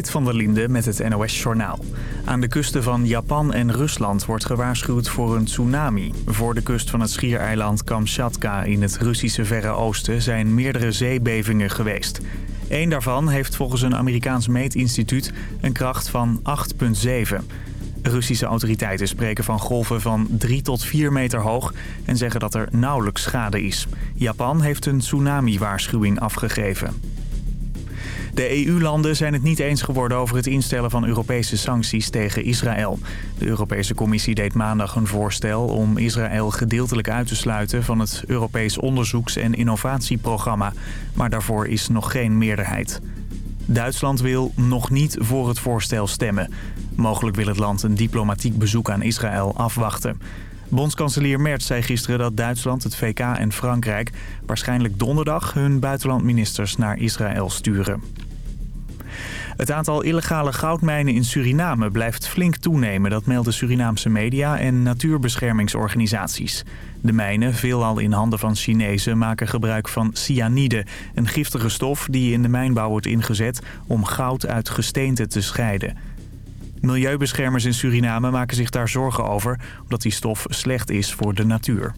Dit van der Linde met het NOS-journaal. Aan de kusten van Japan en Rusland wordt gewaarschuwd voor een tsunami. Voor de kust van het schiereiland Kamchatka in het Russische Verre Oosten zijn meerdere zeebevingen geweest. Eén daarvan heeft volgens een Amerikaans meetinstituut een kracht van 8,7. Russische autoriteiten spreken van golven van 3 tot 4 meter hoog en zeggen dat er nauwelijks schade is. Japan heeft een tsunami-waarschuwing afgegeven. De EU-landen zijn het niet eens geworden over het instellen van Europese sancties tegen Israël. De Europese Commissie deed maandag een voorstel om Israël gedeeltelijk uit te sluiten van het Europees Onderzoeks- en Innovatieprogramma. Maar daarvoor is nog geen meerderheid. Duitsland wil nog niet voor het voorstel stemmen. Mogelijk wil het land een diplomatiek bezoek aan Israël afwachten. Bondskanselier Merz zei gisteren dat Duitsland, het VK en Frankrijk... waarschijnlijk donderdag hun buitenlandministers naar Israël sturen. Het aantal illegale goudmijnen in Suriname blijft flink toenemen. Dat melden Surinaamse media en natuurbeschermingsorganisaties. De mijnen, veelal in handen van Chinezen, maken gebruik van cyanide. Een giftige stof die in de mijnbouw wordt ingezet om goud uit gesteente te scheiden. Milieubeschermers in Suriname maken zich daar zorgen over... omdat die stof slecht is voor de natuur.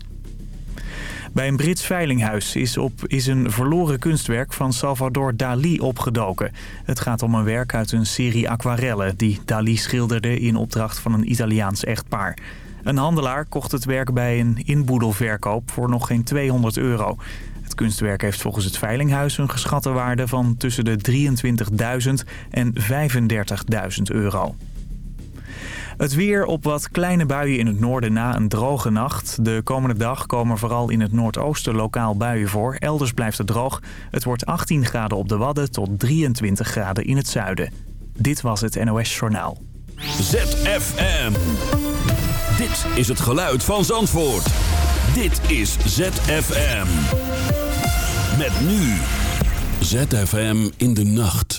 Bij een Brits veilinghuis is, op, is een verloren kunstwerk van Salvador Dali opgedoken. Het gaat om een werk uit een serie aquarellen die Dali schilderde in opdracht van een Italiaans echtpaar. Een handelaar kocht het werk bij een inboedelverkoop voor nog geen 200 euro. Het kunstwerk heeft volgens het veilinghuis een geschatte waarde van tussen de 23.000 en 35.000 euro. Het weer op wat kleine buien in het noorden na een droge nacht. De komende dag komen vooral in het noordoosten lokaal buien voor. Elders blijft het droog. Het wordt 18 graden op de Wadden tot 23 graden in het zuiden. Dit was het NOS Journaal. ZFM. Dit is het geluid van Zandvoort. Dit is ZFM. Met nu. ZFM in de nacht.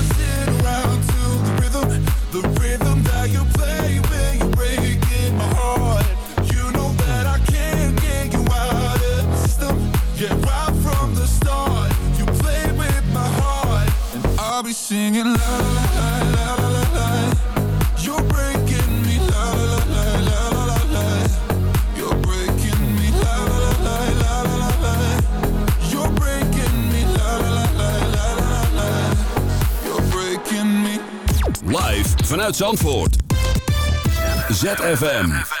Be singing la la la la la la You're breaking me la la la la la la la la You're breaking me la la la la la la You're breaking me la la la la la la You're breaking me Live vanuit Zandvoort ZFM.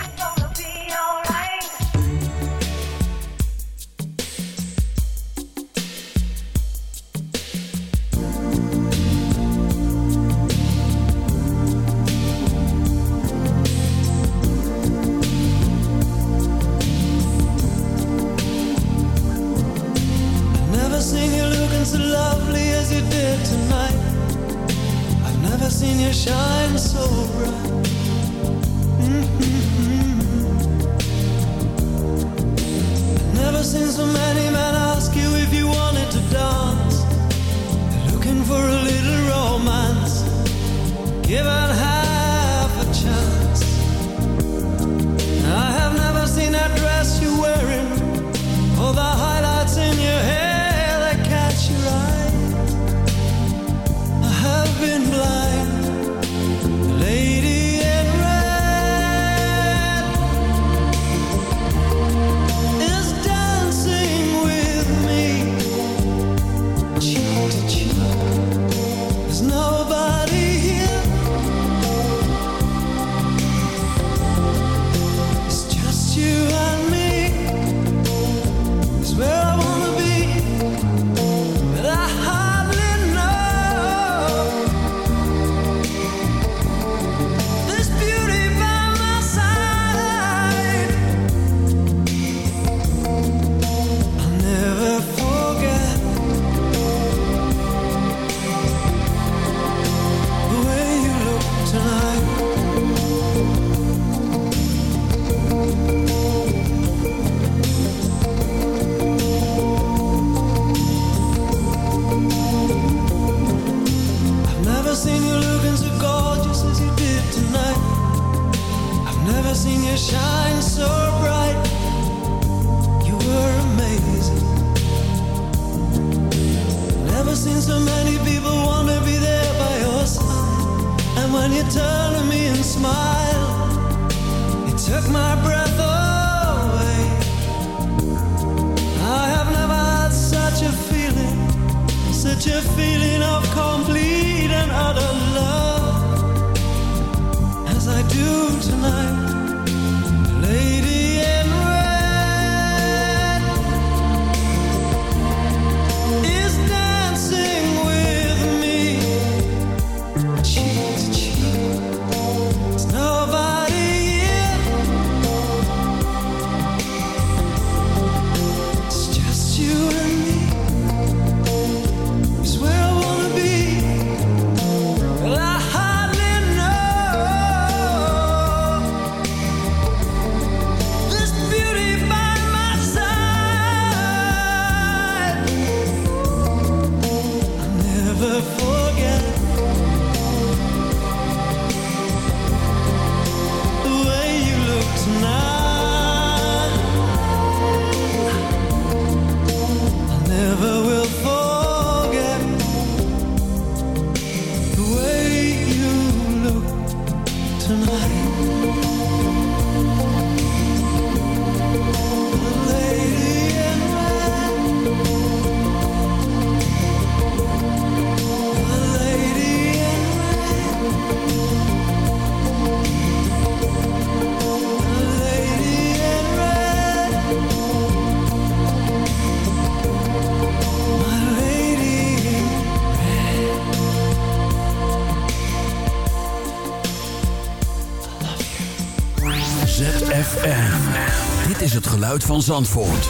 van Zandvoort.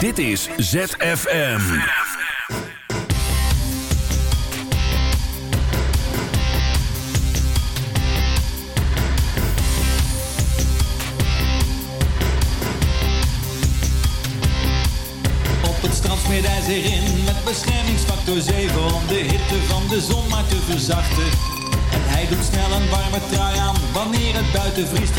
Dit is ZFM. Op het strand smeert hij zich in met beschermingsfactor 7 om de hitte van de zon maar te verzachten. En hij doet snel een warme trui aan wanneer het buiten vriest,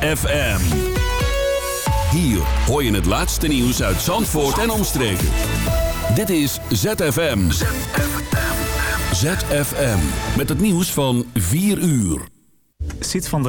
FM. Hier hoor je het laatste nieuws uit Zandvoort en omstreken. Dit is ZFM. ZFM. Met het nieuws van 4 uur. Zit van de